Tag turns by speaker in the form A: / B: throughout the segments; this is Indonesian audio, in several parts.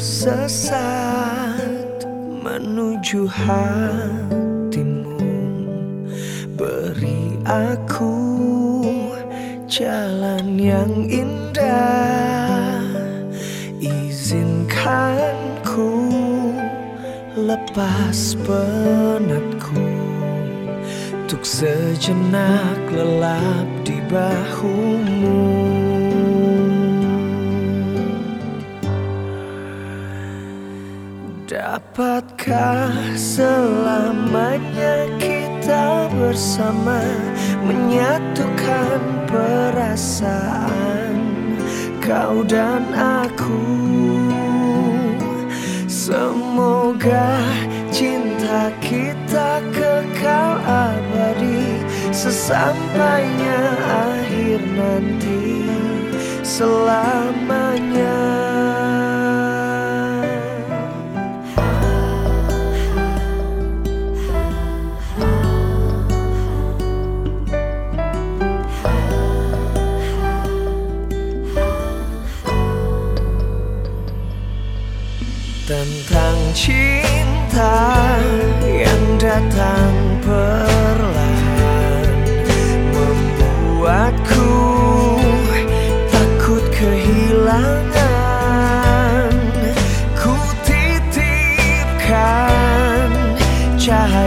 A: Tersesat menuju hatimu. Beri aku jalan yang indah. Izinkan ku lepas penatku. Untuk sejenak lelap di bahumu Dapatkah selamanya kita bersama Menyatukan perasaan? Kau dan aku Semoga cinta kita kekal abadi Sesampainya akhir nanti. Selamanya Tentang cinta yang datang perlahan Membuatku takut kehilangan. Ku titipkan cahaya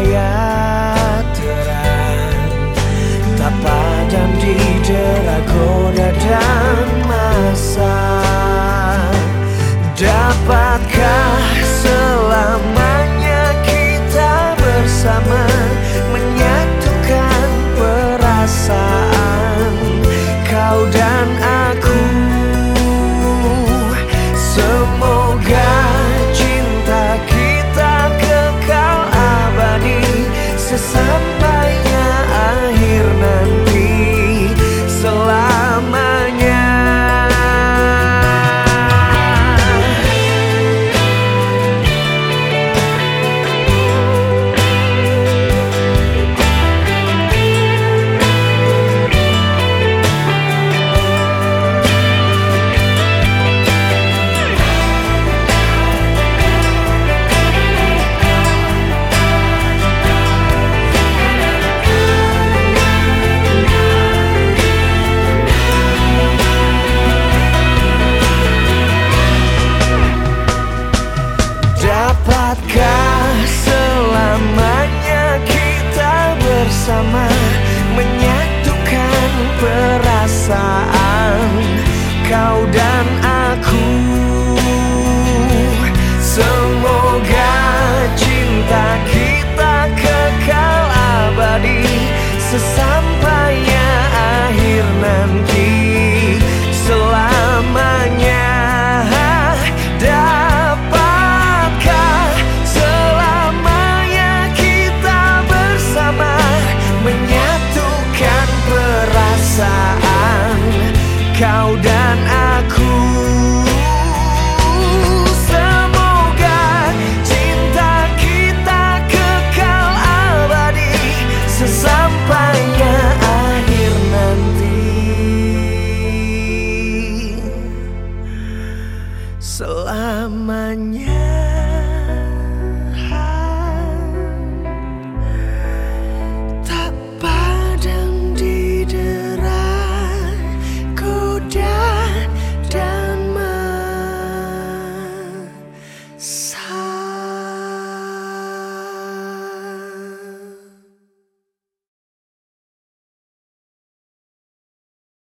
A: bersama Menyatukan perasaan. Kau dan aku